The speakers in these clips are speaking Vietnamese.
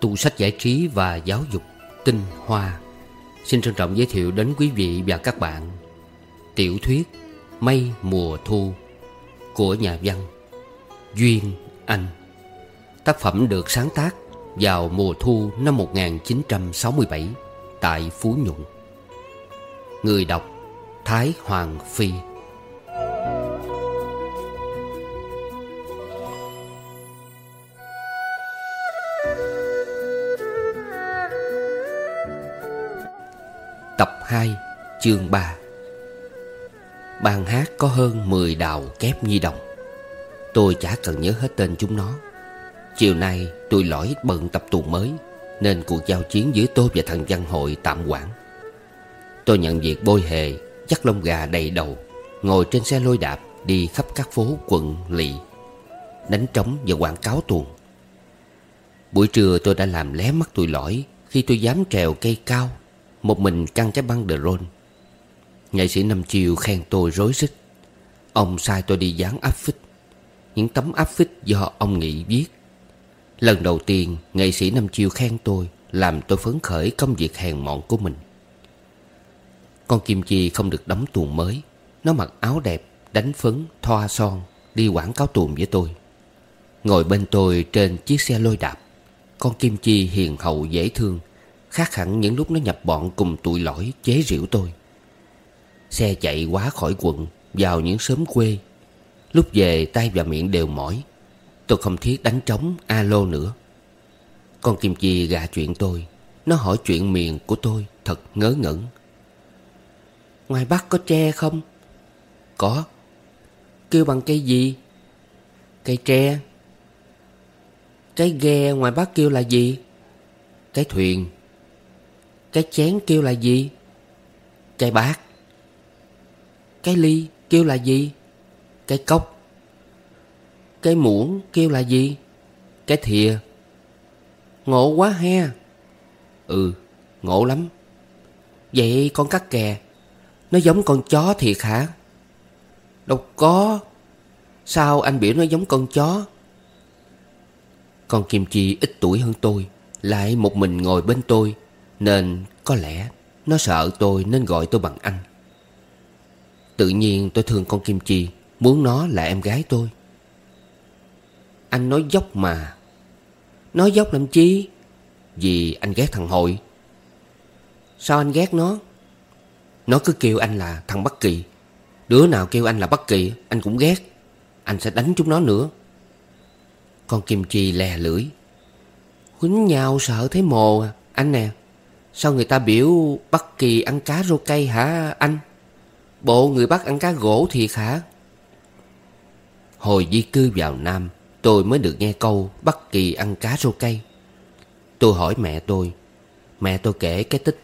tu sách giải trí và giáo dục Tinh Hoa. Xin trân trọng giới thiệu đến quý vị và các bạn Tiểu thuyết Mây mùa thu Của nhà văn Duyên Anh. Tác phẩm được sáng tác vào mùa thu năm 1967 Tại Phú Nhuận. Người đọc Thái Hoàng Phi. 2 chương 3 Ban hát có hơn 10 đào kép nhi đồng. Tôi chả cần nhớ hết tên chúng nó. Chiều nay tôi lõi bận tập tuồng mới, Nên cuộc giao chiến giữa tôi và thằng văn hội tạm quản Tôi nhận việc bôi hề, Chắc lông gà đầy đầu, Ngồi trên xe lôi đạp Đi khắp các phố quận, lỵ, Đánh trống và quảng cáo tuồng. Buổi trưa tôi đã làm lé mắt tôi lõi Khi tôi dám trèo cây cao một mình căng cái băng đờ rôn Nghệ sĩ Năm Chiều khen tôi rối rít. Ông sai tôi đi dán áp phích. Những tấm áp phích do ông Nghị viết. Lần đầu tiên nghệ sĩ Năm Chiều khen tôi Làm tôi phấn khởi công việc hèn mọn của mình. Con Kim Chi không được đóng tuồng mới. Nó mặc áo đẹp, đánh phấn, thoa son Đi quảng cáo tuồng với tôi. Ngồi bên tôi trên chiếc xe lôi đạp Con Kim Chi hiền hậu dễ thương Khác hẳn những lúc nó nhập bọn cùng tụi lõi chế rượu tôi. Xe chạy quá khỏi quận, Vào những xóm quê. Lúc về, tay và miệng đều mỏi. Tôi không thiết đánh trống, alo nữa. Con Kim Chi gạ chuyện tôi. Nó hỏi chuyện miền của tôi, Thật ngớ ngẩn. Ngoài Bắc có tre không? Có. Kêu bằng cây gì? Cây tre. Cái ghe ngoài Bắc kêu là gì? Cái thuyền cái chén kêu là gì? Cái bát Cái ly kêu là gì? Cái cốc Cái muỗng kêu là gì? Cái thìa Ngộ quá he Ừ, ngộ lắm Vậy con cắt kè Nó giống con chó thiệt hả? Đâu có Sao anh biểu nó giống con chó? Con Kim Chi ít tuổi hơn tôi Lại một mình ngồi bên tôi nên có lẽ nó sợ tôi nên gọi tôi bằng anh. Tự nhiên tôi thương con Kim Chi, Muốn nó là em gái tôi. Anh nói dốc mà. Nói dốc làm chi? Vì anh ghét thằng Hội. Sao anh ghét nó? Nó cứ kêu anh là thằng Bắc Kỳ. Đứa nào kêu anh là Bắc Kỳ, Anh cũng ghét. Anh sẽ đánh chúng nó nữa. Con Kim Chi lè lưỡi. Quýnh nhau sợ thấy mồ à Anh nè. Sao người ta biểu Bắc Kỳ ăn cá rô cây hả, anh? Bộ người Bắc ăn cá gỗ thiệt hả? Hồi di cư vào Nam, Tôi mới được nghe câu Bắc Kỳ ăn cá rô cây. Tôi hỏi mẹ tôi. Mẹ tôi kể cái tích,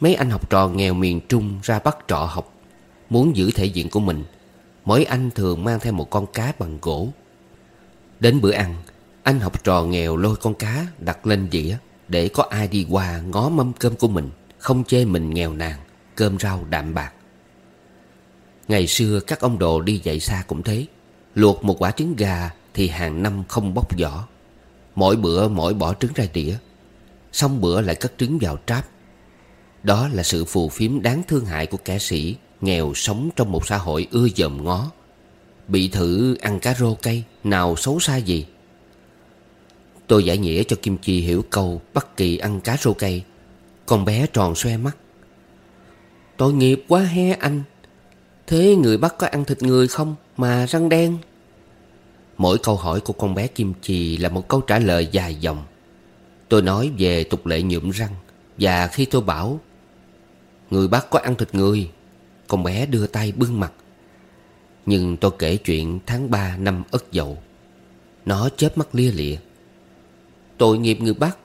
Mấy anh học trò nghèo miền Trung ra Bắc trọ học, Muốn giữ thể diện của mình. Mỗi anh thường mang theo một con cá bằng gỗ. Đến bữa ăn, Anh học trò nghèo lôi con cá đặt lên dĩa để có ai đi qua ngó mâm cơm của mình, Không chê mình nghèo nàn, Cơm rau đạm bạc. Ngày xưa các ông đồ đi dạy xa cũng thế, Luộc một quả trứng gà Thì hàng năm không bóc vỏ. Mỗi bữa mỗi bỏ trứng ra đĩa, Xong bữa lại cất trứng vào tráp. Đó là sự phù phiếm đáng thương hại của kẻ sĩ Nghèo sống trong một xã hội ưa dòm ngó. Bị thử ăn cá rô cây Nào xấu xa gì Tôi giải nghĩa cho Kim Chi hiểu câu Bắc Kỳ ăn cá rô cây. Con bé tròn xoe mắt. Tội nghiệp quá he anh. Thế người Bắc có ăn thịt người không Mà răng đen? Mỗi câu hỏi của con bé Kim Chi Là một câu trả lời dài dòng. Tôi nói về tục lệ nhuộm răng. Và khi tôi bảo, Người Bắc có ăn thịt người? Con bé đưa tay bưng mặt. Nhưng tôi kể chuyện tháng 3 năm Ất Dậu. Nó chớp mắt lia lịa. Tội nghiệp người bắt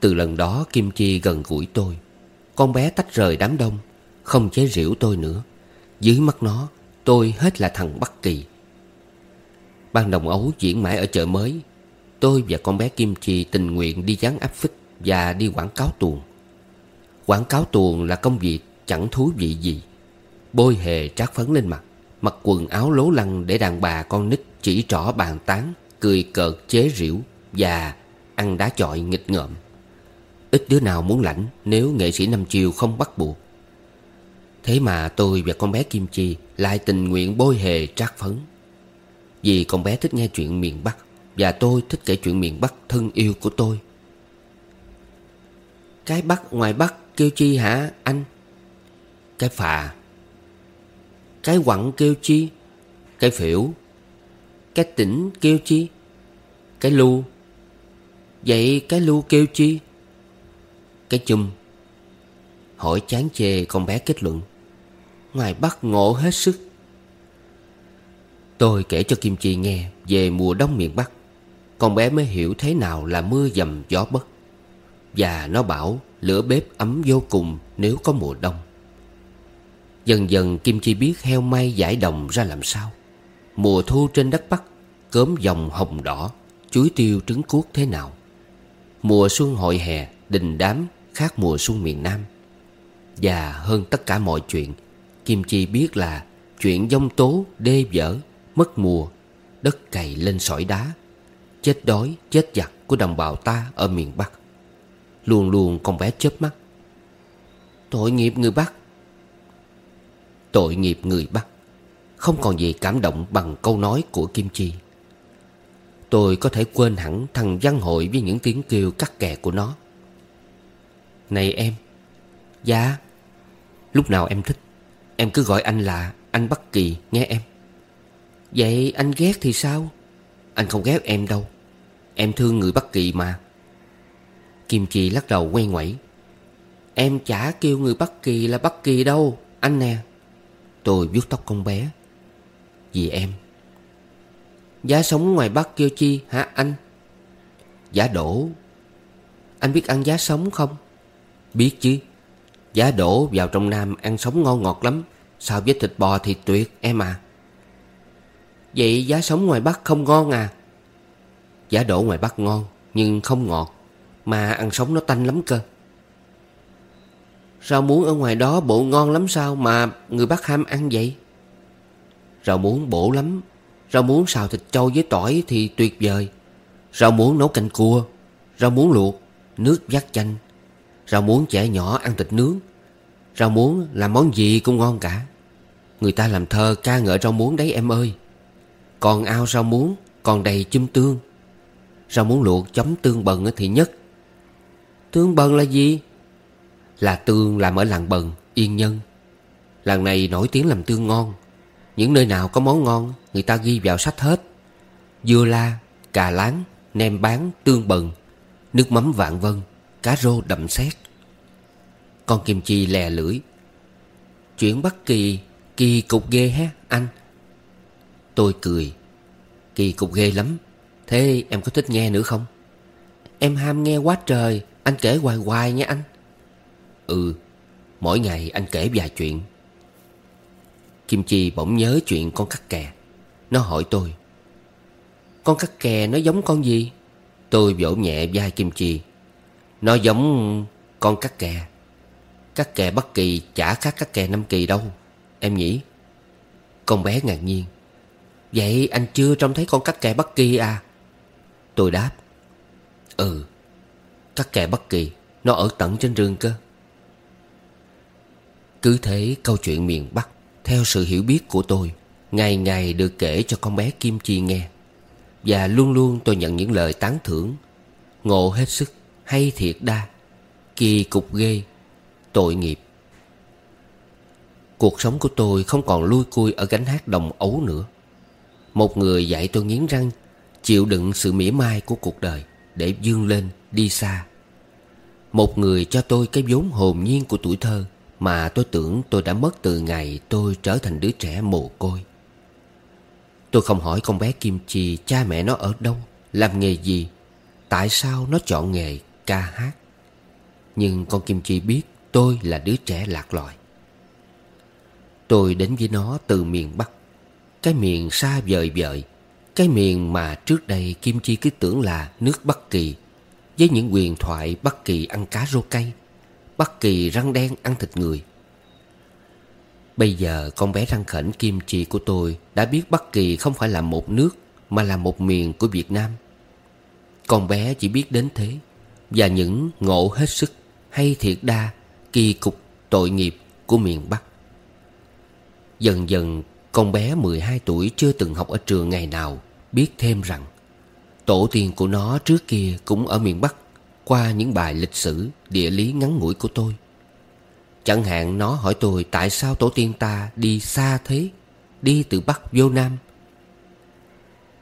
Từ lần đó, Kim Chi gần gũi tôi. Con bé tách rời đám đông, Không chế rượu tôi nữa. Dưới mắt nó, Tôi hết là thằng Bắc Kỳ. Ban đồng ấu diễn mãi ở chợ mới, Tôi và con bé Kim Chi tình nguyện đi dán áp phích Và đi quảng cáo tuồng. Quảng cáo tuồng là công việc chẳng thú vị gì. Bôi hề trát phấn lên mặt, Mặc quần áo lố lăng để đàn bà con nít chỉ trỏ bàn tán. Cười cợt chế rỉu Và ăn đá chọi nghịch ngợm. Ít đứa nào muốn lãnh Nếu nghệ sĩ Năm Chiều không bắt buộc. Thế mà tôi và con bé Kim Chi Lại tình nguyện bôi hề trát phấn. Vì con bé thích nghe chuyện miền Bắc Và tôi thích kể chuyện miền Bắc thân yêu của tôi. Cái Bắc ngoài Bắc kêu chi hả anh? Cái phà. Cái quặng kêu chi? Cái phiểu. Cái tỉnh kêu chi? Cái lu. Vậy cái lu kêu chi? Cái chùm. Hỏi chán chê con bé kết luận. Ngoài bắt ngộ hết sức. Tôi kể cho Kim Chi nghe Về mùa đông miền Bắc. Con bé mới hiểu thế nào là mưa dầm gió bất. Và nó bảo lửa bếp ấm vô cùng nếu có mùa đông. Dần dần Kim Chi biết heo may giải đồng ra làm sao. Mùa thu trên đất Bắc Cớm dòng hồng đỏ. Chuối tiêu trứng cuốc thế nào? Mùa xuân hội hè Đình đám khác mùa xuân miền Nam. Và hơn tất cả mọi chuyện Kim Chi biết là Chuyện dông tố, đê vỡ, mất mùa Đất cày lên sỏi đá Chết đói, chết giặc của đồng bào ta ở miền Bắc. Luôn luôn con bé chớp mắt. Tội nghiệp người Bắc. Tội nghiệp người Bắc. Không còn gì cảm động bằng câu nói của Kim Chi. Tôi có thể quên hẳn thằng văn hội với những tiếng kêu cắt kè của nó. Này em. Dạ. Lúc nào em thích, Em cứ gọi anh là anh Bắc Kỳ, nghe em. Vậy anh ghét thì sao? Anh không ghét em đâu. Em thương người Bắc Kỳ mà. Kim Chi lắc đầu quay ngoẩy. Em chả kêu người Bắc Kỳ là Bắc Kỳ đâu, Anh nè. Tôi vuốt tóc con bé. Vì em. Giá sống ngoài Bắc kêu chi, hả anh? Giá đổ. Anh biết ăn giá sống không? Biết chứ. Giá đổ vào trong Nam ăn sống ngon ngọt lắm. So với thịt bò thì tuyệt em à? Vậy giá sống ngoài Bắc không ngon à? Giá đổ ngoài Bắc ngon, Nhưng không ngọt. Mà ăn sống nó tanh lắm cơ. Rau muống ở ngoài đó bộ ngon lắm sao Mà người Bắc ham ăn vậy? Rau muống bổ lắm. Rau muống xào thịt trâu với tỏi thì tuyệt vời. Rau muống nấu canh cua Rau muống luộc Nước vắt chanh. Rau muống trẻ nhỏ ăn thịt nướng. Rau muống làm món gì cũng ngon cả. Người ta làm thơ ca ngợi rau muống đấy em ơi. Còn ao rau muống Còn đầy chum tương. Rau muống luộc chấm tương bần thì nhất. Tương bần là gì? Là tương làm ở làng bần, Yên Nhân. Làng này nổi tiếng làm tương ngon. Những nơi nào có món ngon Người ta ghi vào sách hết. Dưa la, cà láng, nem bán, tương bần Nước mắm vạn vân Cá rô đậm xét Con kim chi lè lưỡi. Chuyện Bắc Kỳ Kỳ cục ghê ha anh. Tôi cười. Kỳ cục ghê lắm. Thế em có thích nghe nữa không? Em ham nghe quá trời Anh kể hoài hoài nha anh. Ừ Mỗi ngày anh kể vài chuyện. Kim Chi bỗng nhớ chuyện con cắt kè. Nó hỏi tôi, Con cắt kè nó giống con gì? Tôi vỗ nhẹ vai Kim Chi, Nó giống con cắt kè. Cắt kè Bắc Kỳ chả khác cắt kè Nam Kỳ đâu, Em nhỉ? Con bé ngạc nhiên, Vậy anh chưa trông thấy con cắt kè Bắc Kỳ à? Tôi đáp Ừ Cắt kè Bắc Kỳ Nó ở tận trên rừng cơ. Cứ thế câu chuyện miền Bắc theo sự hiểu biết của tôi, Ngày ngày được kể cho con bé Kim Chi nghe. Và luôn luôn tôi nhận những lời tán thưởng. Ngộ hết sức, Hay thiệt đa, Kỳ cục ghê, Tội nghiệp. Cuộc sống của tôi không còn lui cui ở gánh hát đồng ấu nữa. Một người dạy tôi nghiến răng, Chịu đựng sự mỉa mai của cuộc đời Để vươn lên, đi xa. Một người cho tôi cái vốn hồn nhiên của tuổi thơ mà tôi tưởng tôi đã mất từ ngày tôi trở thành đứa trẻ mồ côi. Tôi không hỏi con bé Kim Chi cha mẹ nó ở đâu, Làm nghề gì, Tại sao nó chọn nghề ca hát. Nhưng con Kim Chi biết tôi là đứa trẻ lạc loài. Tôi đến với nó từ miền Bắc, Cái miền xa vời vợi, Cái miền mà trước đây Kim Chi cứ tưởng là nước Bắc Kỳ, Với những quyền thoại Bắc Kỳ ăn cá rô cay. Bắt Kỳ răng đen ăn thịt người. Bây giờ con bé răng khẩn Kim Chi của tôi Đã biết Bắc Kỳ không phải là một nước Mà là một miền của Việt Nam. Con bé chỉ biết đến thế Và những ngộ hết sức Hay thiệt đa, Kỳ cục, tội nghiệp của miền Bắc. Dần dần, con bé 12 tuổi chưa từng học ở trường ngày nào Biết thêm rằng Tổ tiên của nó trước kia cũng ở miền Bắc qua những bài lịch sử, địa lý ngắn ngủi của tôi. Chẳng hạn nó hỏi tôi tại sao tổ tiên ta đi xa thế Đi từ Bắc vô Nam.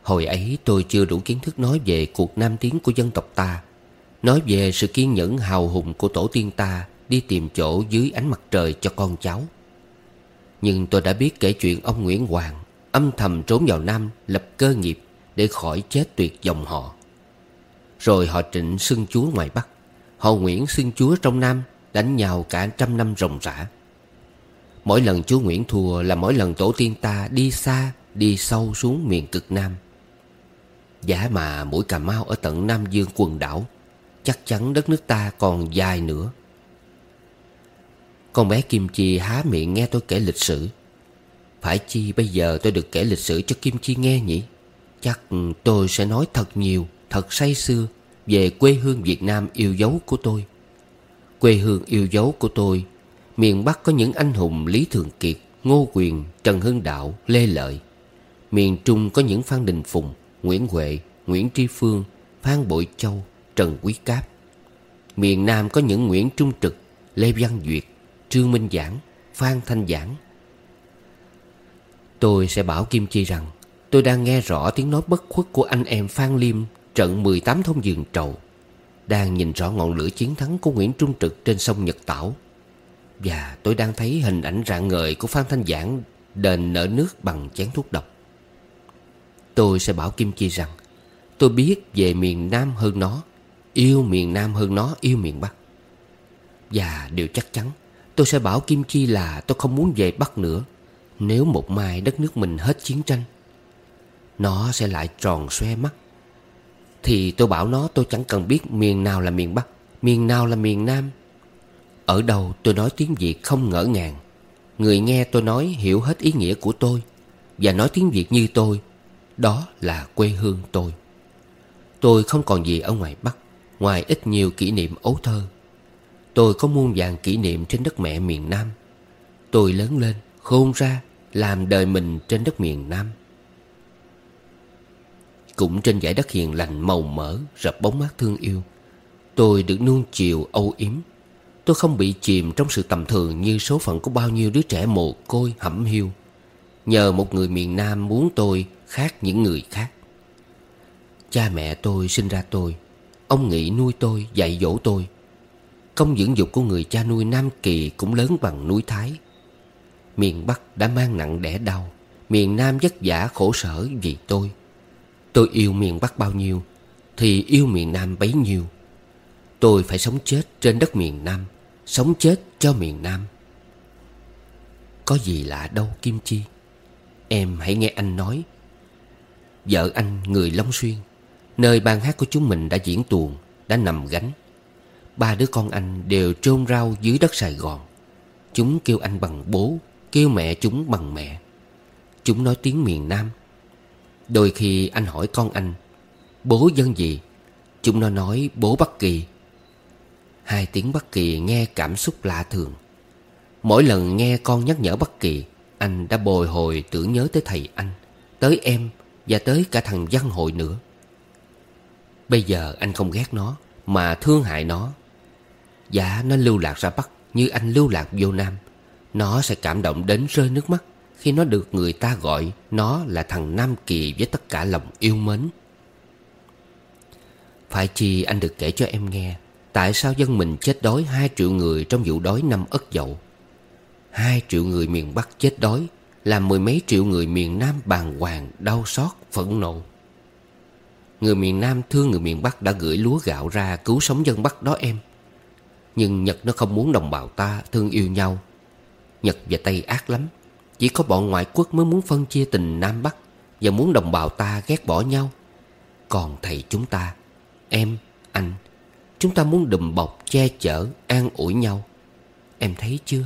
Hồi ấy tôi chưa đủ kiến thức nói về cuộc nam tiến của dân tộc ta Nói về sự kiên nhẫn hào hùng của tổ tiên ta Đi tìm chỗ dưới ánh mặt trời cho con cháu. Nhưng tôi đã biết kể chuyện ông Nguyễn Hoàng Âm thầm trốn vào Nam lập cơ nghiệp Để khỏi chết tuyệt dòng họ. Rồi họ trịnh xưng chúa ngoài Bắc. Họ Nguyễn xưng chúa trong Nam Đánh nhau cả trăm năm rồng rã. Mỗi lần chúa Nguyễn thua là mỗi lần tổ tiên ta đi xa Đi sâu xuống miền cực Nam. Giả mà mũi Cà Mau ở tận Nam Dương quần đảo Chắc chắn đất nước ta còn dài nữa. Con bé Kim Chi há miệng nghe tôi kể lịch sử. Phải chi bây giờ tôi được kể lịch sử cho Kim Chi nghe nhỉ? Chắc tôi sẽ nói thật nhiều, thật say sưa Về quê hương Việt Nam yêu dấu của tôi. Quê hương yêu dấu của tôi Miền Bắc có những anh hùng Lý Thường Kiệt, Ngô Quyền, Trần Hưng Đạo, Lê Lợi. Miền Trung có những Phan Đình Phùng, Nguyễn Huệ, Nguyễn Tri Phương, Phan Bội Châu, Trần Quý Cáp. Miền Nam có những Nguyễn Trung Trực, Lê Văn Duyệt, Trương Minh Giảng, Phan Thanh Giảng. Tôi sẽ bảo Kim Chi rằng Tôi đang nghe rõ tiếng nói bất khuất của anh em Phan Liêm Trận 18 thông giường trầu, Đang nhìn rõ ngọn lửa chiến thắng của Nguyễn Trung Trực trên sông Nhật Tảo. Và tôi đang thấy hình ảnh rạng ngời của Phan Thanh Giảng Đền nở nước bằng chén thuốc độc. Tôi sẽ bảo Kim Chi rằng, Tôi biết về miền Nam hơn nó, Yêu miền Nam hơn nó, yêu miền Bắc. Và điều chắc chắn, Tôi sẽ bảo Kim Chi là tôi không muốn về Bắc nữa, Nếu một mai đất nước mình hết chiến tranh, Nó sẽ lại tròn xoe mắt. Thì tôi bảo nó tôi chẳng cần biết miền nào là miền Bắc Miền nào là miền Nam. Ở đâu tôi nói tiếng Việt không ngỡ ngàng. Người nghe tôi nói hiểu hết ý nghĩa của tôi Và nói tiếng Việt như tôi. Đó là quê hương tôi. Tôi không còn gì ở ngoài Bắc Ngoài ít nhiều kỷ niệm ấu thơ. Tôi có muôn vàng kỷ niệm trên đất mẹ miền Nam. Tôi lớn lên, khôn ra Làm đời mình trên đất miền Nam. Cũng trên dải đất hiền lành màu mỡ Rập bóng mát thương yêu. Tôi được nuông chiều âu yếm. Tôi không bị chìm trong sự tầm thường Như số phận của bao nhiêu đứa trẻ mồ côi hẩm hiu. Nhờ một người miền Nam muốn tôi khác những người khác. Cha mẹ tôi sinh ra tôi. Ông Nghị nuôi tôi, dạy dỗ tôi. Công dưỡng dục của người cha nuôi Nam Kỳ cũng lớn bằng núi Thái. Miền Bắc đã mang nặng đẻ đau. Miền Nam vất vả khổ sở vì tôi. Tôi yêu miền Bắc bao nhiêu, Thì yêu miền Nam bấy nhiêu. Tôi phải sống chết trên đất miền Nam, Sống chết cho miền Nam. Có gì lạ đâu, Kim Chi. Em hãy nghe anh nói. Vợ anh, người Long Xuyên, Nơi ban hát của chúng mình đã diễn tuồng, Đã nằm gánh. Ba đứa con anh đều trôn rau dưới đất Sài Gòn. Chúng kêu anh bằng bố, Kêu mẹ chúng bằng mẹ. Chúng nói tiếng miền Nam. Đôi khi anh hỏi con anh, Bố dân gì? Chúng nó nói, bố Bắc Kỳ. Hai tiếng Bắc Kỳ nghe cảm xúc lạ thường. Mỗi lần nghe con nhắc nhở Bắc Kỳ, Anh đã bồi hồi tưởng nhớ tới thầy anh, Tới em Và tới cả thằng văn hội nữa. Bây giờ anh không ghét nó, Mà thương hại nó. Dạ nó lưu lạc ra Bắc Như anh lưu lạc vô Nam, Nó sẽ cảm động đến rơi nước mắt. Khi nó được người ta gọi Nó là thằng Nam Kỳ với tất cả lòng yêu mến. Phải chi anh được kể cho em nghe Tại sao dân mình chết đói hai triệu người Trong vụ đói năm Ất Dậu? Hai triệu người miền Bắc chết đói Làm mười mấy triệu người miền Nam bàng hoàng Đau xót, phẫn nộ. Người miền Nam thương người miền Bắc đã gửi lúa gạo ra cứu sống dân Bắc đó em. Nhưng Nhật nó không muốn đồng bào ta thương yêu nhau. Nhật và Tây ác lắm. Chỉ có bọn ngoại quốc mới muốn phân chia tình Nam Bắc Và muốn đồng bào ta ghét bỏ nhau. Còn thầy chúng ta Em, anh Chúng ta muốn đùm bọc, che chở, an ủi nhau. Em thấy chưa?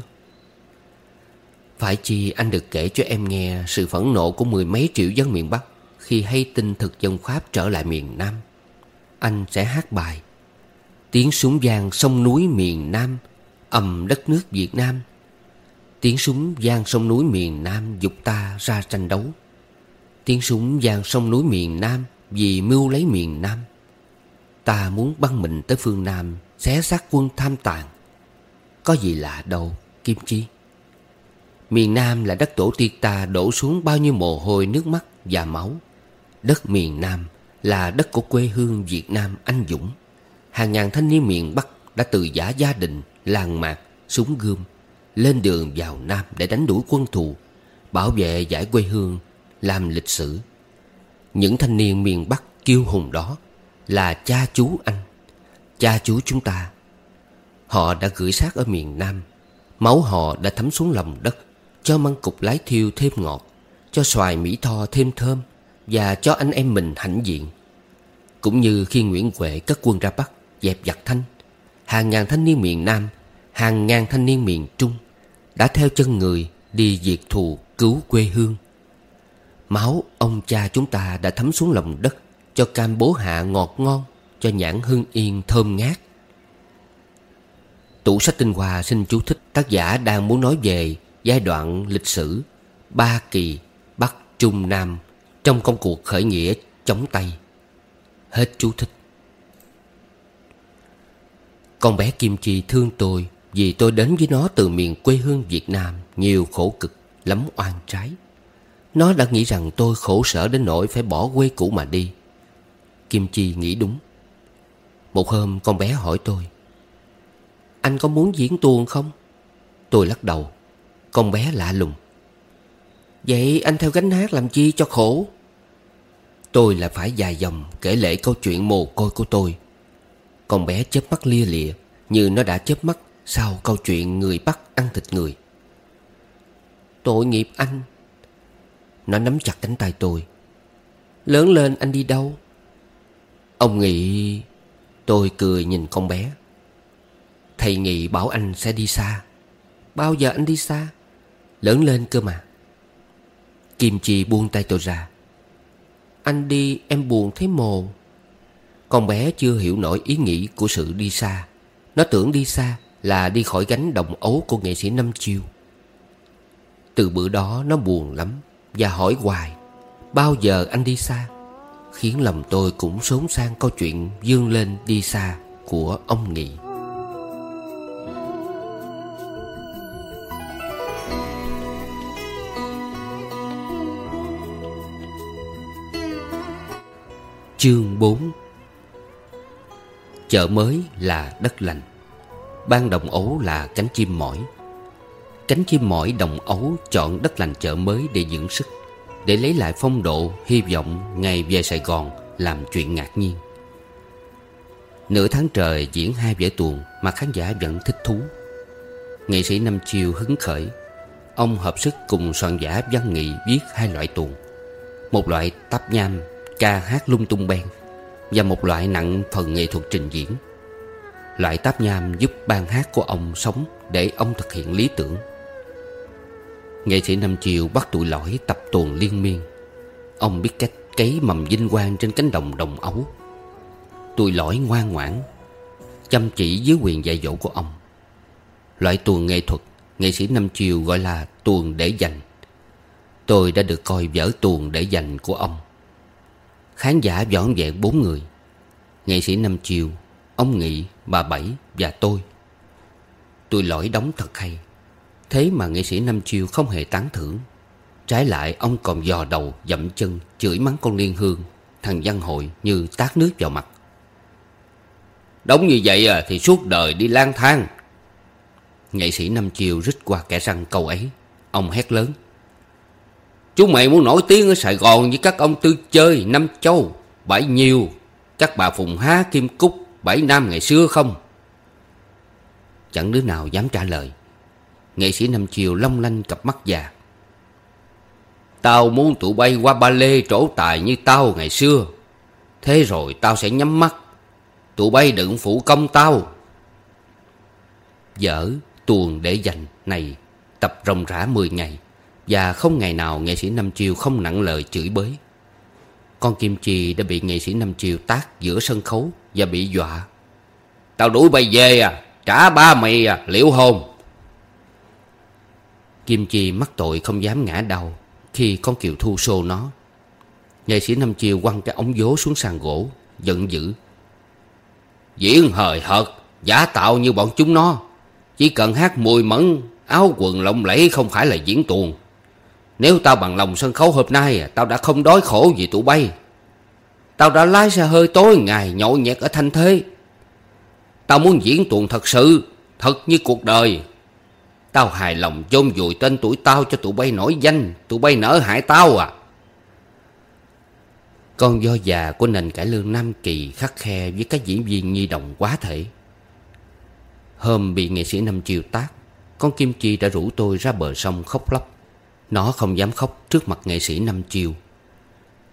Phải chi anh được kể cho em nghe Sự phẫn nộ của mười mấy triệu dân miền Bắc khi hay tin thực dân Pháp trở lại miền Nam. Anh sẽ hát bài Tiếng súng vang sông núi miền Nam Ầm đất nước Việt Nam. Tiếng súng gian sông núi miền Nam Dục ta ra tranh đấu. Tiếng súng gian sông núi miền Nam Vì mưu lấy miền Nam. Ta muốn băng mình tới phương Nam Xé xác quân tham tàn. Có gì lạ đâu Kim Chi. Miền Nam là đất tổ tiên ta đổ xuống bao nhiêu mồ hôi nước mắt và máu. Đất miền Nam là đất của quê hương Việt Nam anh dũng. Hàng ngàn thanh niên miền Bắc đã từ giả gia đình, làng mạc, súng gươm lên đường vào Nam để đánh đuổi quân thù Bảo vệ giải quê hương, làm lịch sử. Những thanh niên miền Bắc kiêu hùng đó Là cha chú anh Cha chú chúng ta. Họ đã gửi xác ở miền Nam Máu họ đã thấm xuống lòng đất Cho măng cục lái thiêu thêm ngọt Cho xoài mỹ tho thêm thơm Và cho anh em mình hãnh diện. Cũng như khi Nguyễn Huệ cất quân ra Bắc Dẹp giặc thanh Hàng ngàn thanh niên miền Nam Hàng ngàn thanh niên miền Trung đã theo chân người đi diệt thù cứu quê hương. Máu ông cha chúng ta đã thấm xuống lòng đất Cho cam bố hạ ngọt ngon, Cho nhãn hương yên thơm ngát. Tủ sách tinh hoa xin chú thích Tác giả đang muốn nói về giai đoạn lịch sử Ba kỳ Bắc Trung Nam Trong công cuộc khởi nghĩa chống Tây Hết chú thích. Con bé Kim Chi thương tôi vì tôi đến với nó từ miền quê hương Việt Nam, Nhiều khổ cực, Lắm oan trái. Nó đã nghĩ rằng tôi khổ sở đến nỗi Phải bỏ quê cũ mà đi. Kim Chi nghĩ đúng. Một hôm con bé hỏi tôi, Anh có muốn diễn tuồng không? Tôi lắc đầu, Con bé lạ lùng, Vậy anh theo gánh hát làm chi cho khổ? Tôi là phải dài dòng kể lễ câu chuyện mồ côi của tôi. Con bé chớp mắt lia lịa, Như nó đã chớp mắt sau câu chuyện người bắt ăn thịt người. Tội nghiệp anh. Nó nắm chặt cánh tay tôi. Lớn lên anh đi đâu? Ông Nghị Tôi cười nhìn con bé. Thầy Nghị bảo anh sẽ đi xa. Bao giờ anh đi xa? Lớn lên cơ mà. Kim Chi buông tay tôi ra. Anh đi, em buồn thấy mồ. Con bé chưa hiểu nổi ý nghĩ của sự đi xa. Nó tưởng đi xa là đi khỏi gánh đồng ấu của nghệ sĩ Năm Chiêu. Từ bữa đó nó buồn lắm Và hỏi hoài, Bao giờ anh đi xa? Khiến lòng tôi cũng sốn sang câu chuyện Dương lên đi xa của ông Nghị. Chương 4 Chợ mới là đất lành. Ban đồng ấu là cánh chim mỏi. Cánh chim mỏi đồng ấu chọn đất lành chợ mới để dưỡng sức Để lấy lại phong độ, hy vọng ngày về Sài Gòn làm chuyện ngạc nhiên. Nửa tháng trời diễn hai vở tuồng mà khán giả vẫn thích thú. Nghệ sĩ Năm Chiêu hứng khởi. Ông hợp sức cùng soạn giả văn nghị viết hai loại tuồng. Một loại táp nham ca hát lung tung beng Và một loại nặng phần nghệ thuật trình diễn. Loại táp nham giúp ban hát của ông sống Để ông thực hiện lý tưởng. Nghệ sĩ Năm Chiều bắt tụi lõi tập tuồng liên miên. Ông biết cách cấy mầm vinh quang trên cánh đồng đồng ấu. Tụi lõi ngoan ngoãn Chăm chỉ dưới quyền dạy dỗ của ông. Loại tuồng nghệ thuật Nghệ sĩ Năm Chiều gọi là tuồng để dành. Tôi đã được coi vở tuồng để dành của ông. Khán giả vỏn vẹn bốn người. Nghệ sĩ Năm Chiều Ông Nghị, bà Bảy và tôi. Tôi lỗi đóng thật hay. Thế mà nghệ sĩ Năm Chiều không hề tán thưởng. Trái lại, ông còn dò đầu, dậm chân, Chửi mắng con Liên Hương, Thằng văn hội như tát nước vào mặt. Đóng như vậy à thì suốt đời đi lang thang. Nghệ sĩ Năm Chiều rít qua kẻ răng câu ấy. Ông hét lớn. Chú mày muốn nổi tiếng ở Sài Gòn với các ông tư chơi Năm Châu, Bãi Nhiêu, Các bà Phùng Há, Kim Cúc bảy Nam ngày xưa không? Chẳng đứa nào dám trả lời. Nghệ sĩ Năm Chiều long lanh cặp mắt già. Tao muốn tụi bay qua ba lê trổ tài như tao ngày xưa. Thế rồi tao sẽ nhắm mắt. Tụi bay đừng phụ công tao. Dở tuồng để dành này Tập rồng rã 10 ngày. Và không ngày nào nghệ sĩ Năm chiều không nặng lời chửi bới. Con Kim Chi đã bị nghệ sĩ Năm Chiều tác giữa sân khấu. Và bị dọa. Tao đuổi bay về à Trả ba mày à liệu hồn Kim Chi mắc tội không dám ngã đầu Khi con Kiều Thu xô nó. Nghệ sĩ Năm Chiều quăng cái ống vố xuống sàn gỗ, Giận dữ. Diễn hời hợt, Giả tạo như bọn chúng nó. Chỉ cần hát mùi mẫn, Áo quần lộng lẫy không phải là diễn tuồng. Nếu tao bằng lòng sân khấu hôm nay, Tao đã không đói khổ vì tụi bay. Tao đã lái xe hơi tối ngày nhậu nhẹt ở thanh thế Tao muốn diễn tuồng thật sự, Thật như cuộc đời. Tao hài lòng chôn vùi tên tuổi tao cho tụi bay nổi danh, Tụi bay nở hại tao à. Con do già của nền cải lương Nam Kỳ khắc khe với các diễn viên nhi đồng quá thể. Hôm bị nghệ sĩ Năm Chiều tác, Con Kim Chi đã rủ tôi ra bờ sông khóc lóc. Nó không dám khóc trước mặt nghệ sĩ Năm Chiều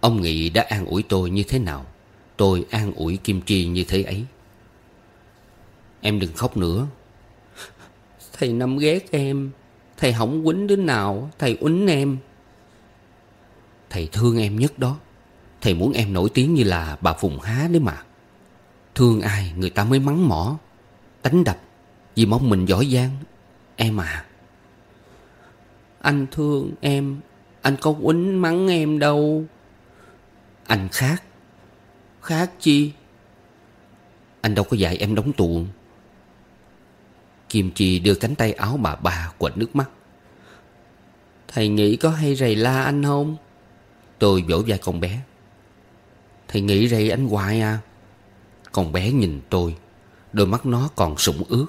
Ông Nghị đã an ủi tôi như thế nào? Tôi an ủi Kim Chi như thế ấy. Em đừng khóc nữa. Thầy Năm ghét em. Thầy không quýnh đứa nào? Thầy uýnh em. Thầy thương em nhất đó. Thầy muốn em nổi tiếng như là bà Phùng Há đấy mà. Thương ai, người ta mới mắng mỏ. Đánh đập, Vì mong mình giỏi giang. Em à. Anh thương em. Anh có quýnh mắng em đâu. Anh khác. Khác chi? Anh đâu có dạy em đóng tuồng. Kim Chi đưa cánh tay áo bà ba quệt nước mắt. Thầy nghĩ có hay rầy la anh không? Tôi vỗ vai con bé. Thầy nghĩ rầy anh hoài à. Con bé nhìn tôi Đôi mắt nó còn sũng ướt.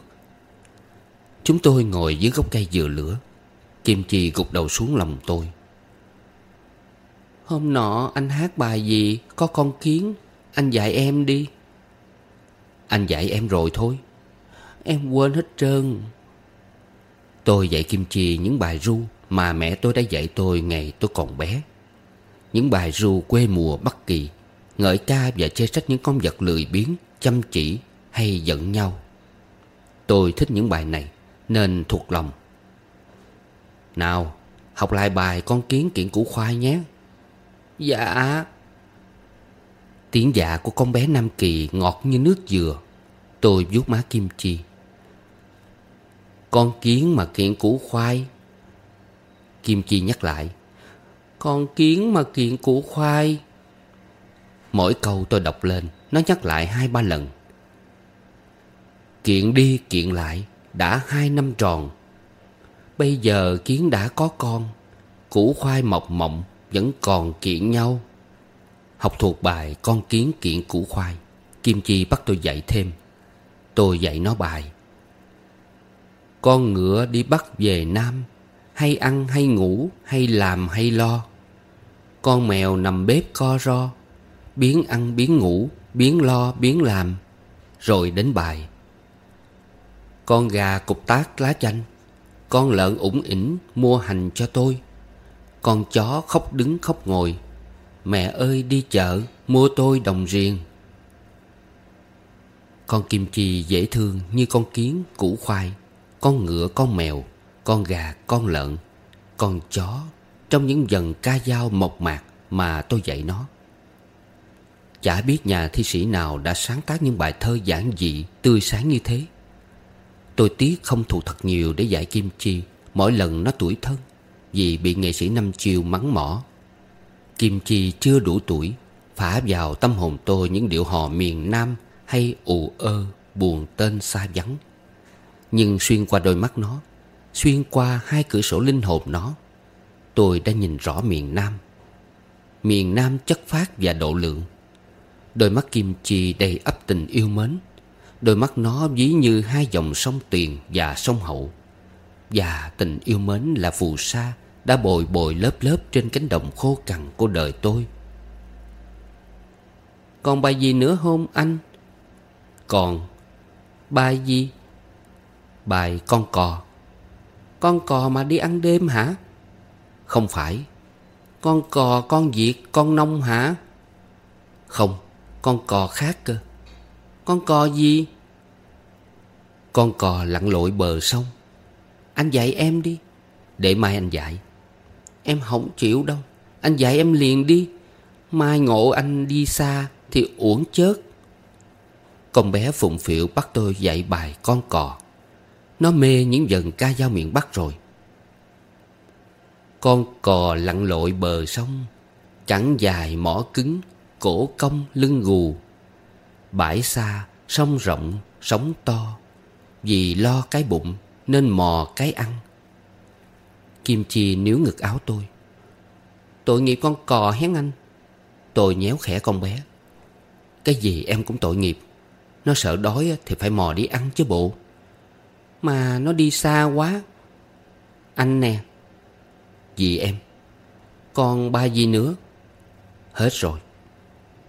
Chúng tôi ngồi dưới gốc cây dừa lửa. Kim Chi gục đầu xuống lòng tôi Hôm nọ anh hát bài gì? Có con kiến. Anh dạy em đi. Anh dạy em rồi thôi. Em quên hết trơn. Tôi dạy Kim Chi những bài ru Mà mẹ tôi đã dạy tôi ngày tôi còn bé. Những bài ru quê mùa Bắc Kỳ, Ngợi ca và chê trách những con vật lười biếng, Chăm chỉ hay giận nhau. Tôi thích những bài này, Nên thuộc lòng. Nào, Học lại bài con kiến kiện củ khoai nhé. Dạ. Tiếng dạ của con bé Nam Kỳ ngọt như nước dừa. Tôi vuốt má Kim Chi. Con kiến mà kiện củ khoai. Kim Chi nhắc lại. Con kiến mà kiện củ khoai. Mỗi câu tôi đọc lên, Nó nhắc lại hai ba lần. Kiện đi, kiện lại, Đã hai năm tròn. Bây giờ kiến đã có con, Củ khoai mọc mộng vẫn còn kiện nhau. Học thuộc bài con kiến kiện củ khoai, Kim Chi bắt tôi dạy thêm. Tôi dạy nó bài. Con ngựa đi bắt về Nam, Hay ăn hay ngủ, Hay làm hay lo. Con mèo nằm bếp co ro, Biến ăn biến ngủ, Biến lo biến làm, Rồi đến bài. Con gà cục tác lá chanh, Con lợn ủng ỉnh mua hành cho tôi. Con chó khóc đứng khóc ngồi. Mẹ ơi đi chợ Mua tôi đồng riêng. Con kim chi dễ thương như con kiến củ khoai. Con ngựa con mèo Con gà con lợn. Con chó Trong những dần ca dao mộc mạc Mà tôi dạy nó. Chả biết nhà thi sĩ nào đã sáng tác những bài thơ giản dị, tươi sáng như thế. Tôi tiếc không thụ thật nhiều để dạy Kim Chi mỗi lần nó tuổi thân vì bị nghệ sĩ Năm Chiều mắng mỏ. Kim Chi chưa đủ tuổi, phả vào tâm hồn tôi những điệu hò miền Nam hay ù ơ, buồn tên xa vắng. Nhưng xuyên qua đôi mắt nó Xuyên qua hai cửa sổ linh hồn nó Tôi đã nhìn rõ miền Nam Miền Nam chất phát và độ lượng Đôi mắt kim chi đầy ấp tình yêu mến Đôi mắt nó ví như hai dòng sông Tiền và sông Hậu Và tình yêu mến là phù sa đã bồi bồi lớp lớp trên cánh đồng khô cằn của đời tôi Còn bài gì nữa không anh? Còn Bài gì? Bài con cò Con cò mà đi ăn đêm hả? Không phải Con cò, con diệt con nông hả? Không, Con cò khác cơ Con cò gì? Con cò lặn lội bờ sông Anh dạy em đi, Để mai anh dạy Em không chịu đâu. Anh dạy em liền đi. Mai ngộ anh đi xa Thì uổng chớt. Con bé phụng phịu bắt tôi dạy bài con cò. Nó mê những dần ca dao miệng Bắc rồi. Con cò lặn lội bờ sông, Chẳng dài mỏ cứng, Cổ cong lưng gù. Bãi xa Sông rộng, Sóng to. Vì lo cái bụng Nên mò cái ăn. Kim Chi níu ngực áo tôi. Tội nghiệp con cò hén anh. Tôi nhéo khẽ con bé. Cái gì em cũng tội nghiệp. Nó sợ đói thì phải mò đi ăn chứ bộ. Mà nó đi xa quá. Anh nè. Gì em. Còn ba gì nữa. Hết rồi.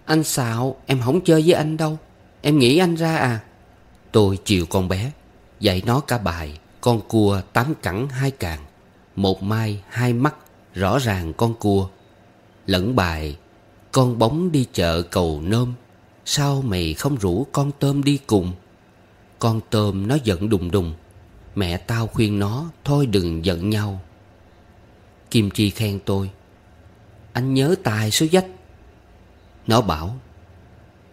Anh xạo, em không chơi với anh đâu. Em nghĩ anh ra à. Tôi chiều con bé, Dạy nó cả bài Con cua tám cẳng hai càng. Một mai hai mắt, Rõ ràng con cua. Lẫn bài, Con bóng đi chợ cầu nôm. Sao mày không rủ con tôm đi cùng? Con tôm nó giận đùng đùng. Mẹ tao khuyên nó, Thôi đừng giận nhau. Kim Chi khen tôi, Anh nhớ tài số dách. Nó bảo,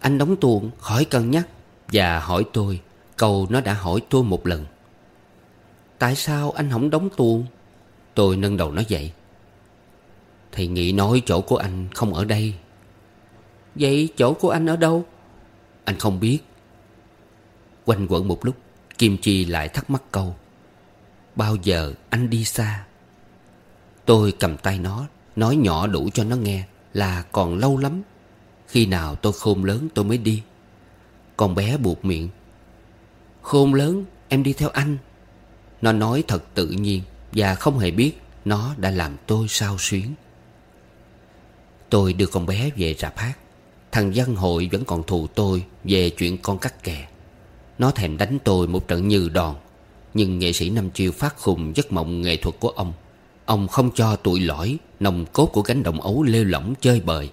Anh đóng tuồng, khỏi cân nhắc. Và hỏi tôi Câu nó đã hỏi tôi một lần. Tại sao anh không đóng tuồng? Tôi nâng đầu nó dậy Thầy nghĩ nói chỗ của anh không ở đây. Vậy chỗ của anh ở đâu? Anh không biết. Quanh quẩn một lúc, Kim Chi lại thắc mắc câu. Bao giờ anh đi xa? Tôi cầm tay nó, Nói nhỏ đủ cho nó nghe Là còn lâu lắm. Khi nào tôi khôn lớn tôi mới đi. Con bé buộc miệng. Khôn lớn, em đi theo anh. Nó nói thật tự nhiên. Và không hề biết Nó đã làm tôi sao xuyến. Tôi đưa con bé về rạp hát. Thằng dân hội vẫn còn thù tôi Về chuyện con cắt kè. Nó thèm đánh tôi một trận như đòn. Nhưng nghệ sĩ Năm Chiêu phát khùng giấc mộng nghệ thuật của ông. Ông không cho tụi lõi Nồng cốt của cánh đồng ấu lêu lỏng chơi bời.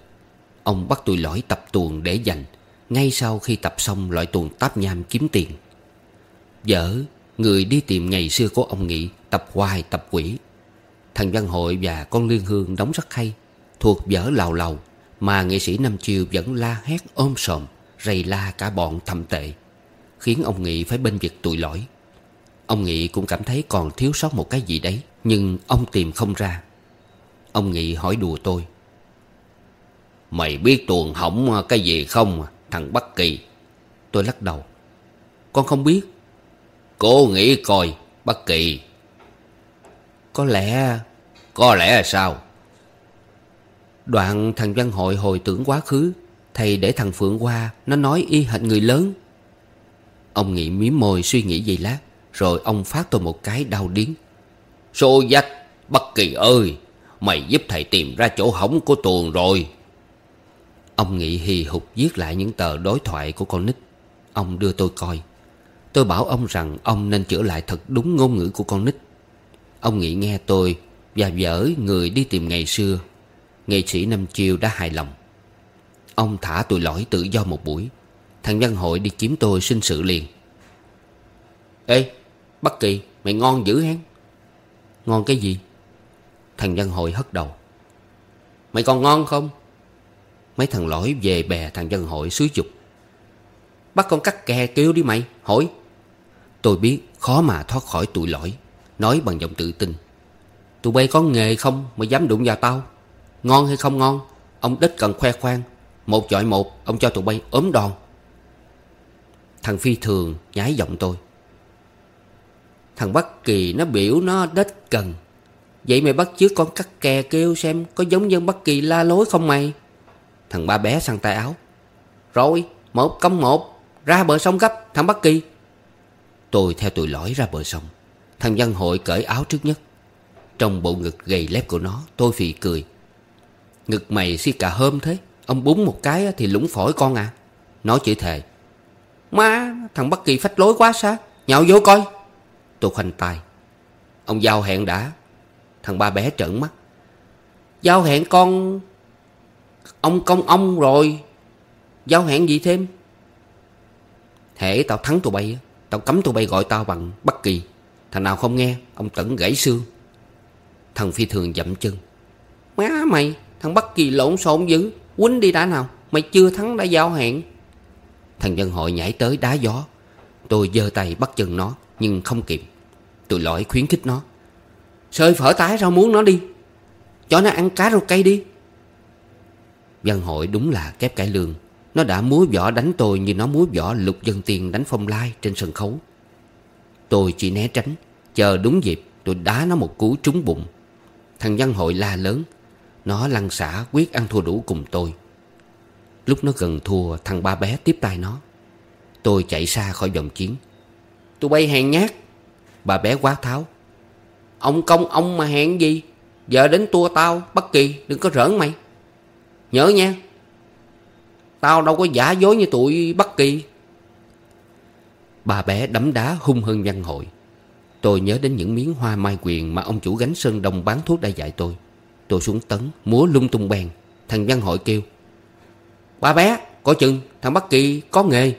Ông bắt tụi lõi tập tuồng để dành Ngay sau khi tập xong loại tuồng táp nham kiếm tiền. Vợ, Người đi tìm ngày xưa của ông Nghị Tập hoài, tập quỷ. Thằng Văn Hội và con Liên Hương đóng rất hay, Thuộc vở lào lầu Mà nghệ sĩ Năm Chiều vẫn la hét ôm sòm, Rầy la cả bọn thầm tệ, Khiến ông Nghị phải bên việc tụi lỗi. Ông Nghị cũng cảm thấy còn thiếu sót một cái gì đấy, Nhưng ông tìm không ra. Ông Nghị hỏi đùa tôi, Mày biết tuồng hỏng cái gì không, Thằng Bắc Kỳ? Tôi lắc đầu, Con không biết. Cô nghĩ coi, Bắc Kỳ có lẽ Có lẽ là sao? Đoạn thằng văn hội hồi tưởng quá khứ, Thầy để thằng Phượng qua, Nó nói y hệt người lớn. Ông nghĩ miếm môi suy nghĩ gì lát, Rồi ông phát tôi một cái đau điếng. Xô dách, Bất kỳ ơi, Mày giúp thầy tìm ra chỗ hỏng của tuồng rồi. Ông Nghị hì hục viết lại những tờ đối thoại của con nít. Ông đưa tôi coi. Tôi bảo ông rằng ông nên chữa lại thật đúng ngôn ngữ của con nít. Ông Nghị nghe tôi Và vỡ người đi tìm ngày xưa. Nghệ sĩ Năm Chiêu đã hài lòng. Ông thả tụi lõi tự do một buổi. Thằng Văn Hội đi kiếm tôi xin sự liền. Ê Bất Kỳ, mày ngon dữ hén. Ngon cái gì? Thằng Văn Hội hất đầu. Mày còn ngon không? Mấy thằng lõi về bè thằng Văn Hội xúi dục. Bắt con cắt kè kêu đi mày, Hỏi. Tôi biết khó mà thoát khỏi tụi lõi Nói bằng giọng tự tin. Tụi bay có nghề không mà dám đụng vào tao? Ngon hay không ngon? Ông đích cần khoe khoang. Một chọi một, Ông cho tụi bay ốm đòn. Thằng Phi thường nhái giọng tôi. Thằng Bắc Kỳ nó biểu nó đích cần. Vậy mày bắt chước con cắt kè kêu xem Có giống dân Bắc Kỳ la lối không mày? Thằng ba bé sang tay áo. Rồi, một công một, Ra bờ sông gấp, thằng Bắc Kỳ. Tôi theo tụi lõi ra bờ sông. Thằng văn hội cởi áo trước nhất. Trong bộ ngực gầy lép của nó, Tôi phì cười. Ngực mày si cả hôm thế. Ông búng một cái thì lũng phổi con à. Nói chỉ thề. Má, thằng Bắc Kỳ phách lối quá sao Nhạo vô coi. Tôi khoanh tay. Ông giao hẹn đã. Thằng ba bé trợn mắt. Giao hẹn con, Ông công ông rồi. Giao hẹn gì thêm? Hễ tao thắng tụi bay Tao cấm tụi bay gọi tao bằng Bắc Kỳ. Thằng nào không nghe, Ông tẩn gãy xương. Thằng phi thường dậm chân. Má mày, Thằng Bắc Kỳ lộn xộn dữ. Quýnh đi đã nào, Mày chưa thắng đã giao hẹn. Thằng dân hội nhảy tới đá gió. Tôi giơ tay bắt chân nó, Nhưng không kịp. Tôi lỗi khuyến khích nó. Sơi phở tái rau muống nó đi. Cho nó ăn cá rau cây đi. Dân hội đúng là kép cải lương. Nó đã múa võ đánh tôi như nó múa võ lục dân tiền đánh phong lai trên sân khấu. Tôi chỉ né tránh. Chờ đúng dịp, tôi đá nó một cú trúng bụng. Thằng văn hội la lớn. Nó lăn xả quyết ăn thua đủ cùng tôi. Lúc nó gần thua, thằng ba bé tiếp tay nó. Tôi chạy xa khỏi vòng chiến. Tụi bay hèn nhát. Bà bé quát tháo. Ông công ông mà hẹn gì? Giờ đến tua tao, Bất kỳ, đừng có rỡn mày. Nhớ nha. Tao đâu có giả dối như tụi Bất kỳ. Bà bé đấm đá hung hơn văn hội. Tôi nhớ đến những miếng hoa mai quyền Mà ông chủ gánh sơn đông bán thuốc đã dạy tôi. Tôi xuống tấn, múa lung tung bèn. Thằng văn hội kêu Bà bé, coi chừng, thằng Bất Kỳ có nghề.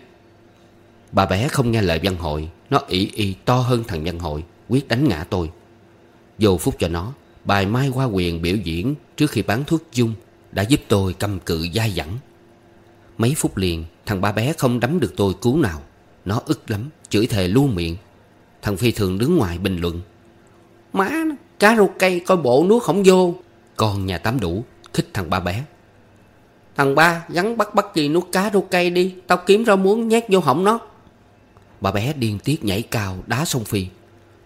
Bà bé không nghe lời văn hội, Nó ỉ y to hơn thằng văn hội, Quyết đánh ngã tôi. Vô phút cho nó, Bài Mai Hoa Quyền biểu diễn Trước khi bán thuốc dung Đã giúp tôi cầm cự dai dẳng. Mấy phút liền, Thằng ba bé không đấm được tôi cứu nào. Nó ức lắm, Chửi thề lu miệng. Thằng Phi thường đứng ngoài bình luận. Má nó Cá rô cây coi bộ nuốt không vô. Con nhà tám đủ, Khích thằng ba bé. Thằng ba gắn bắt bắt gì nuốt cá rô cây đi, Tao kiếm rau muống nhét vô họng nó. Bà bé điên tiết nhảy cao, đá sông Phi.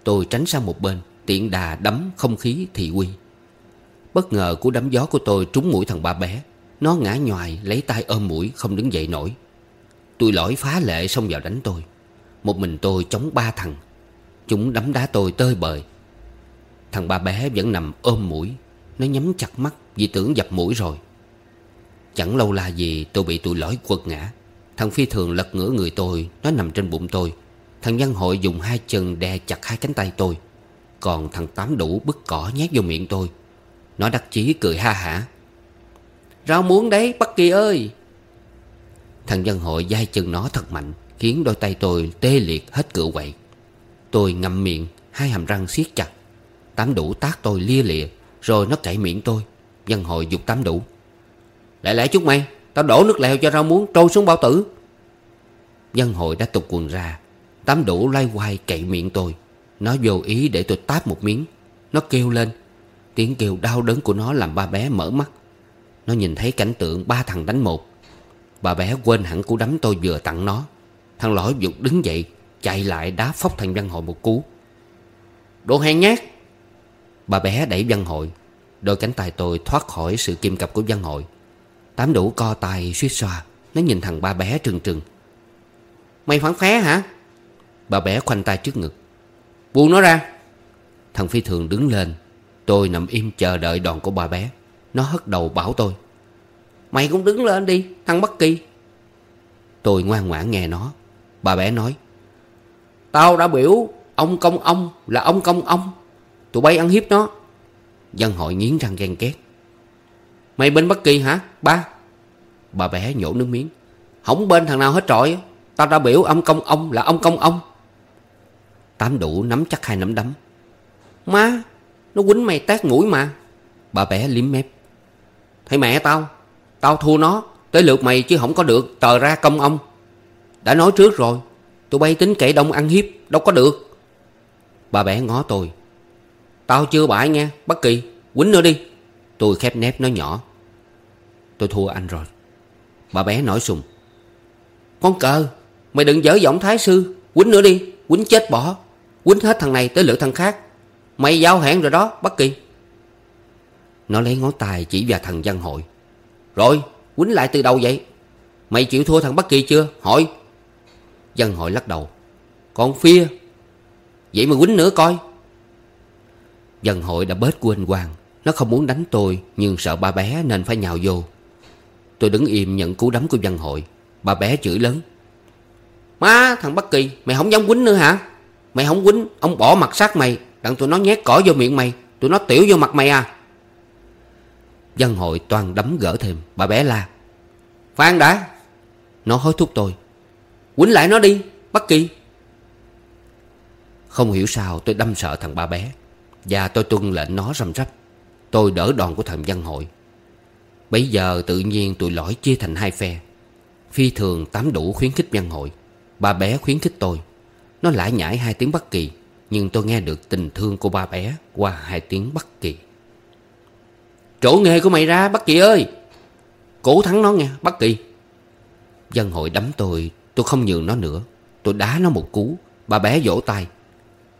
Tôi tránh sang một bên, Tiện đà đấm không khí thị quy Bất ngờ cú đấm gió của tôi trúng mũi thằng ba bé. Nó ngã nhoài, lấy tay ôm mũi, không đứng dậy nổi. Tôi lỗi phá lệ xông vào đánh tôi. Một mình tôi chống ba thằng. Chúng đấm đá tôi tơi bời. Thằng ba bé vẫn nằm ôm mũi. Nó nhắm chặt mắt vì tưởng dập mũi rồi. Chẳng lâu là gì tôi bị tụi lỗi quật ngã. Thằng phi thường lật ngửa người tôi. Nó nằm trên bụng tôi. Thằng văn hội dùng hai chân đe chặt hai cánh tay tôi. Còn thằng tám đủ bứt cỏ nhét vô miệng tôi. Nó đắc chí cười ha hả. Rau muống đấy Bất Kỳ ơi! Thằng dân hội dai chân nó thật mạnh, Khiến đôi tay tôi tê liệt hết cựa quậy. Tôi ngậm miệng, Hai hàm răng siết chặt. Tám đủ tác tôi lia lịa, Rồi nó cậy miệng tôi. Dân hội dục tám đủ. Lại lại chút mày, Tao đổ nước lèo cho rau muống, trôi xuống bao tử. Dân hội đã tục quần ra. Tám đủ loay hoay cậy miệng tôi. Nó vô ý để tôi táp một miếng. Nó kêu lên. Tiếng kêu đau đớn của nó làm ba bé mở mắt. Nó nhìn thấy cảnh tượng ba thằng đánh một. Bà bé quên hẳn cú đấm tôi vừa tặng nó. Thằng lõi dục đứng dậy, Chạy lại đá phóc thằng văn hội một cú. Đồ hèn nhát. Bà bé đẩy văn hội, Đôi cánh tay tôi thoát khỏi sự kim cặp của văn hội. Tám đủ co tay suýt xoa, Nó nhìn thằng ba bé trừng trừng. Mày phản phé hả? Bà bé khoanh tay trước ngực. Buông nó ra. Thằng phi thường đứng lên, Tôi nằm im chờ đợi đòn của bà bé. Nó hất đầu bảo tôi. Mày cũng đứng lên đi, Thằng Bất Kỳ. Tôi ngoan ngoãn nghe nó. Bà bé nói, Tao đã biểu Ông công ông là ông công ông. Tụi bay ăn hiếp nó. Dân hội nghiến răng ghen két Mày bên Bất Kỳ hả, ba? Bà bé nhổ nước miếng. Không bên thằng nào hết trọi. Tao đã biểu ông công ông là ông công ông. Tám đủ nắm chắc hai nắm đấm. Má, Nó quýnh mày tát mũi mà. Bà bé liếm mép. Thấy mẹ tao Tao thua nó, Tới lượt mày chứ không có được, Tờ ra công ông. Đã nói trước rồi, Tụi bay tính kệ đông ăn hiếp, Đâu có được. Bà bé ngó tôi. Tao chưa bãi nha Bất kỳ, Quýnh nữa đi. Tôi khép nép nói nhỏ. Tôi thua anh rồi. Bà bé nổi sùng. Con cờ, Mày đừng dở giọng thái sư, Quýnh nữa đi, Quýnh chết bỏ. Quýnh hết thằng này tới lượt thằng khác. Mày giao hẹn rồi đó, Bất kỳ. Nó lấy ngón tay chỉ vào thằng văn hội. Rồi, Quýnh lại từ đầu vậy? Mày chịu thua thằng Bất Kỳ chưa? Hỏi. Dân hội lắc đầu. Còn phia? Vậy mà quýnh nữa coi. Dân hội đã bớt quên quang. Nó không muốn đánh tôi, Nhưng sợ ba bé nên phải nhào vô. Tôi đứng im nhận cú đấm của dân hội. Bà bé chửi lớn. Má, thằng Bất Kỳ, Mày không dám quýnh nữa hả? Mày không quýnh, Ông bỏ mặt sát mày. Đặng tụi nó nhét cỏ vô miệng mày. Tụi nó tiểu vô mặt mày à dân hội toàn đấm gỡ thêm, Bà bé la. Phan đã. Nó hối thúc tôi. Quýnh lại nó đi, Bất Kỳ. Không hiểu sao tôi đâm sợ thằng ba bé. Và tôi tuân lệnh nó răm rắp. Tôi đỡ đòn của thằng dân hội. Bây giờ tự nhiên tụi lõi chia thành hai phe. Phi thường tám đủ khuyến khích dân hội. Ba bé khuyến khích tôi. Nó lại nhảy hai tiếng bất kỳ, Nhưng tôi nghe được tình thương của ba bé Qua hai tiếng bất kỳ. Chỗ nghề của mày ra bất kỳ ơi. Cố thắng nó nghe bất kỳ. Dân hội đấm tôi Tôi không nhường nó nữa. Tôi đá nó một cú, bà bé vỗ tay.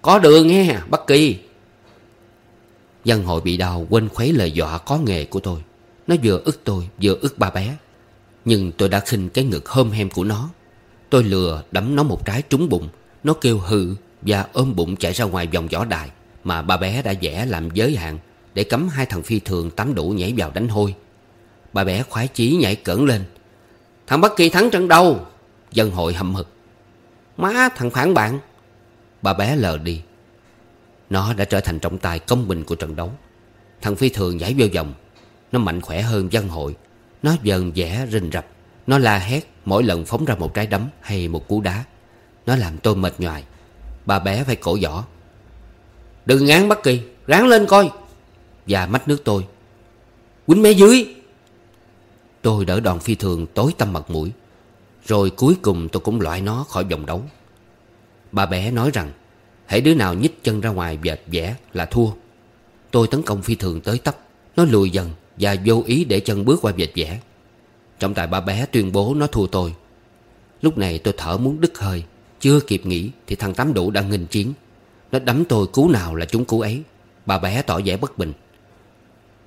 Có đường nghe bất kỳ. Dân hội bị đau, quên khuấy lời dọa có nghề của tôi. Nó vừa ức tôi, vừa ức bà bé. Nhưng tôi đã khinh cái ngực hôm hem của nó. Tôi lừa đấm nó một trái trúng bụng. Nó kêu hừ Và ôm bụng chạy ra ngoài vòng võ đài Mà bà bé đã vẽ làm giới hạn. Để cấm hai thằng phi thường tắm đủ nhảy vào đánh hôi. Bà bé khoái chí nhảy cỡn lên. Thằng Bất Kỳ thắng trận đâu? Dân hội hậm hực. Má, thằng phản bạn. Bà bé lờ đi. Nó đã trở thành trọng tài công bình của trận đấu. Thằng phi thường nhảy vô vòng. Nó mạnh khỏe hơn dân hội. Nó dần vẽ rình rập. Nó la hét mỗi lần phóng ra một trái đấm hay một cú đá. Nó làm tôi mệt nhoài. Bà bé phải cổ võ. Đừng ngán Bất Kỳ, Ráng lên coi. Và mách nước tôi. Quýnh mé dưới. Tôi đỡ đòn phi thường tối tâm mặt mũi, Rồi cuối cùng tôi cũng loại nó khỏi vòng đấu. Bà bé nói rằng Hãy đứa nào nhích chân ra ngoài vệt vẽ là thua. Tôi tấn công phi thường tới tấp, Nó lùi dần Và vô ý để chân bước qua vệt vẽ Trọng tài ba bé tuyên bố nó thua tôi. Lúc này tôi thở muốn đứt hơi, Chưa kịp nghĩ Thì thằng Tám Đủ đã nghênh chiến. Nó đấm tôi cú nào là chúng cú ấy. Bà bé tỏ vẻ bất bình.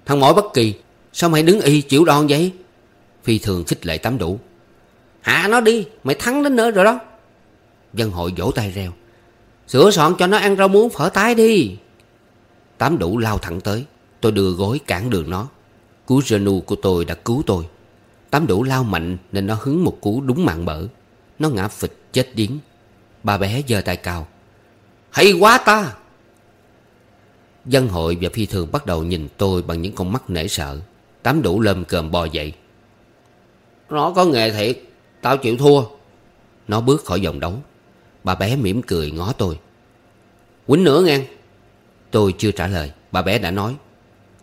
Thằng mỏi bất kỳ, Sao mày đứng y chịu đòn vậy? Phi thường khích lệ Tám Đủ. Hạ nó đi, Mày thắng đến nữa rồi đó. Dân hội vỗ tay reo. Sửa soạn cho nó ăn rau muống phở tái đi. Tám đủ lao thẳng tới. Tôi đưa gối cản đường nó. Cú Renu của tôi đã cứu tôi. Tám đủ lao mạnh nên nó hứng một cú đúng mạng bở Nó ngã phịch chết điếng. Ba bé giơ tay cao. Hay quá ta! Dân hội và phi thường bắt đầu nhìn tôi bằng những con mắt nể sợ. Tám đủ lơm cơm bò dậy. Nó có nghề thiệt, Tao chịu thua. Nó bước khỏi vòng đấu. Bà bé mỉm cười ngó tôi. Quýnh nữa nghe. Tôi chưa trả lời. Bà bé đã nói,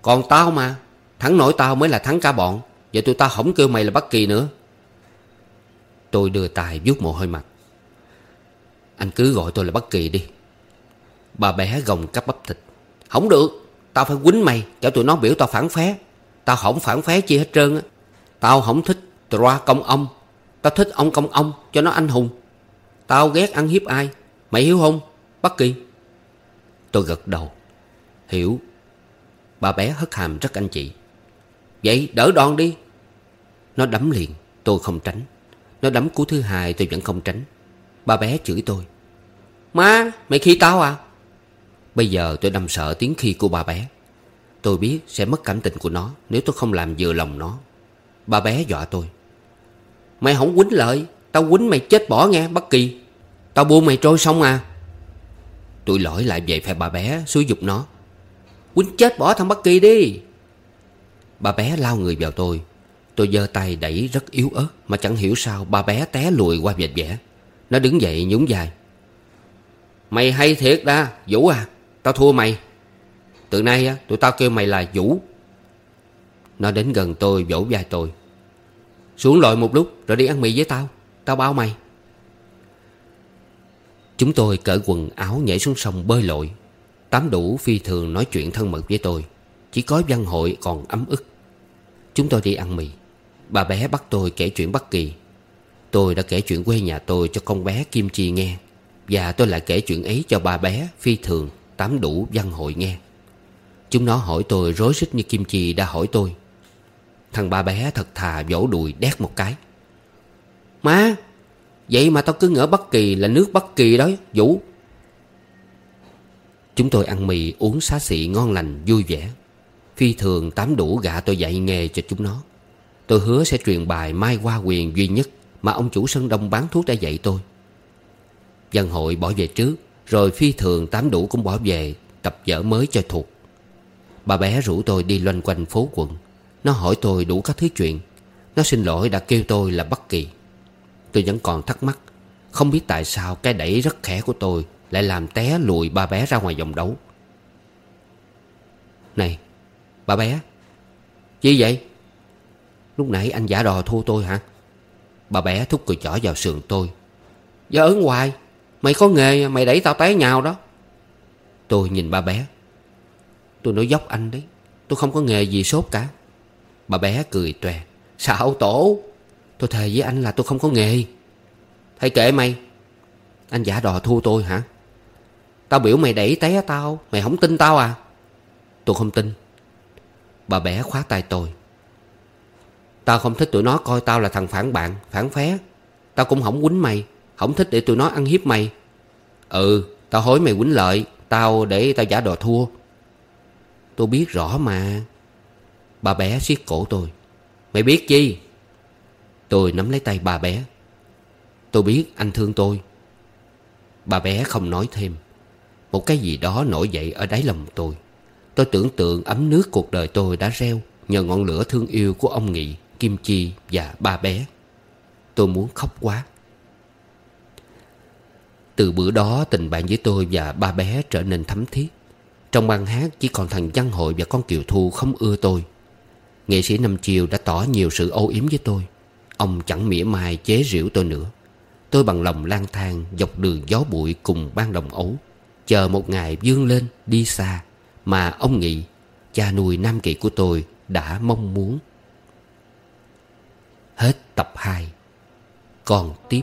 Còn tao mà, Thắng nổi tao mới là thắng cả bọn. Vậy tụi tao không kêu mày là bất kỳ nữa. Tôi đưa tay vuốt mồ hôi mặt. Anh cứ gọi tôi là bất kỳ đi. Bà bé gồng cắp bắp thịt. Không được. Tao phải quýnh mày. Cho tụi nó biểu tao phản phé. Tao không phản phé chi hết trơn á. Tao không thích Troa công ông. Tao thích ông công ông cho nó anh hùng. Tao ghét ăn hiếp ai? Mày hiểu không? Bất kỳ. Tôi gật đầu. Hiểu. Bà bé hất hàm rất anh chị. Vậy đỡ đòn đi. Nó đấm liền. Tôi không tránh. Nó đấm cú thứ hai tôi vẫn không tránh. Bà bé chửi tôi. Má mày khi tao à? Bây giờ tôi đâm sợ tiếng khi của bà bé. Tôi biết sẽ mất cảm tình của nó Nếu tôi không làm vừa lòng nó. Bà bé dọa tôi. Mày không quýnh lợi, Tao quýnh mày chết bỏ nghe, bất kỳ. Tao buông mày trôi xong à. Tôi lỗi lại về phe bà bé, xúi dục nó. Quýnh chết bỏ thằng bất kỳ đi. Bà bé lao người vào tôi. Tôi giơ tay đẩy rất yếu ớt, Mà chẳng hiểu sao bà bé té lùi qua vệt vẽ. Nó đứng dậy nhún dài Mày hay thiệt đa Vũ à. Tao thua mày. Từ nay á, tụi tao kêu mày là Vũ. Nó đến gần tôi, vỗ vai tôi. Xuống lội một lúc, rồi đi ăn mì với tao. Tao bao mày. Chúng tôi cởi quần áo nhảy xuống sông bơi lội. Tám đủ phi thường nói chuyện thân mật với tôi. Chỉ có văn hội còn ấm ức. Chúng tôi đi ăn mì. Bà bé bắt tôi kể chuyện bất kỳ. Tôi đã kể chuyện quê nhà tôi cho con bé Kim Chi nghe. Và tôi lại kể chuyện ấy cho bà bé Phi thường. Tám đủ văn hội nghe. Chúng nó hỏi tôi rối rít như Kim Chi đã hỏi tôi. Thằng ba bé thật thà vỗ đùi đét một cái. Má, Vậy mà tao cứ ngỡ Bất Kỳ là nước Bất Kỳ đó, Vũ. Chúng tôi ăn mì uống xá xị ngon lành, vui vẻ. Phi thường tám đủ gạ tôi dạy nghề cho chúng nó. Tôi hứa sẽ truyền bài Mai Hoa Quyền duy nhất Mà ông chủ Sơn Đông bán thuốc đã dạy tôi. Dân hội bỏ về trước. Rồi phi thường tám đủ cũng bỏ về, Tập vở mới cho thuộc. Bà bé rủ tôi đi loanh quanh phố quận. Nó hỏi tôi đủ các thứ chuyện. Nó xin lỗi đã kêu tôi là Bất Kỳ. Tôi vẫn còn thắc mắc, Không biết tại sao cái đẩy rất khẽ của tôi Lại làm té lùi ba bé ra ngoài vòng đấu. Này Bà bé, Gì vậy? Lúc nãy anh giả đò thua tôi hả? Bà bé thúc cười chỏ vào sườn tôi. Giỡn hoài. Mày có nghề, mày đẩy tao té nhào đó. Tôi nhìn ba bé. Tôi nói dốc anh đấy, Tôi không có nghề gì sốt cả. Bà bé cười tòe. Xạo tổ. Tôi thề với anh là tôi không có nghề. Thầy kệ mày. Anh giả đò thua tôi hả? Tao biểu mày đẩy té tao, Mày không tin tao à? Tôi không tin. Bà bé khóa tay tôi. Tao không thích tụi nó coi tao là thằng phản bạn, Phản phé. Tao cũng không quýnh mày. Không thích để tụi nó ăn hiếp mày. Ừ Tao hối mày quýnh lợi Tao để tao giả đò thua. Tôi biết rõ mà. Bà bé siết cổ tôi. Mày biết chi? Tôi nắm lấy tay bà bé. Tôi biết anh thương tôi. Bà bé không nói thêm. Một cái gì đó nổi dậy ở đáy lòng tôi. Tôi tưởng tượng ấm nước cuộc đời tôi đã reo Nhờ ngọn lửa thương yêu của ông Nghị, Kim Chi và ba bé. Tôi muốn khóc quá. Từ bữa đó, tình bạn với tôi và ba bé trở nên thấm thiết. Trong ban hát, chỉ còn thằng Văn Hội và con Kiều Thu không ưa tôi. Nghệ sĩ Năm Chiều đã tỏ nhiều sự âu yếm với tôi. Ông chẳng mỉa mai chế giễu tôi nữa. Tôi bằng lòng lang thang, dọc đường gió bụi cùng ban đồng ấu. Chờ một ngày vươn lên, đi xa. Mà ông Nghị Cha nuôi nam kỵ của tôi đã mong muốn. Hết tập 2 Còn tiếp.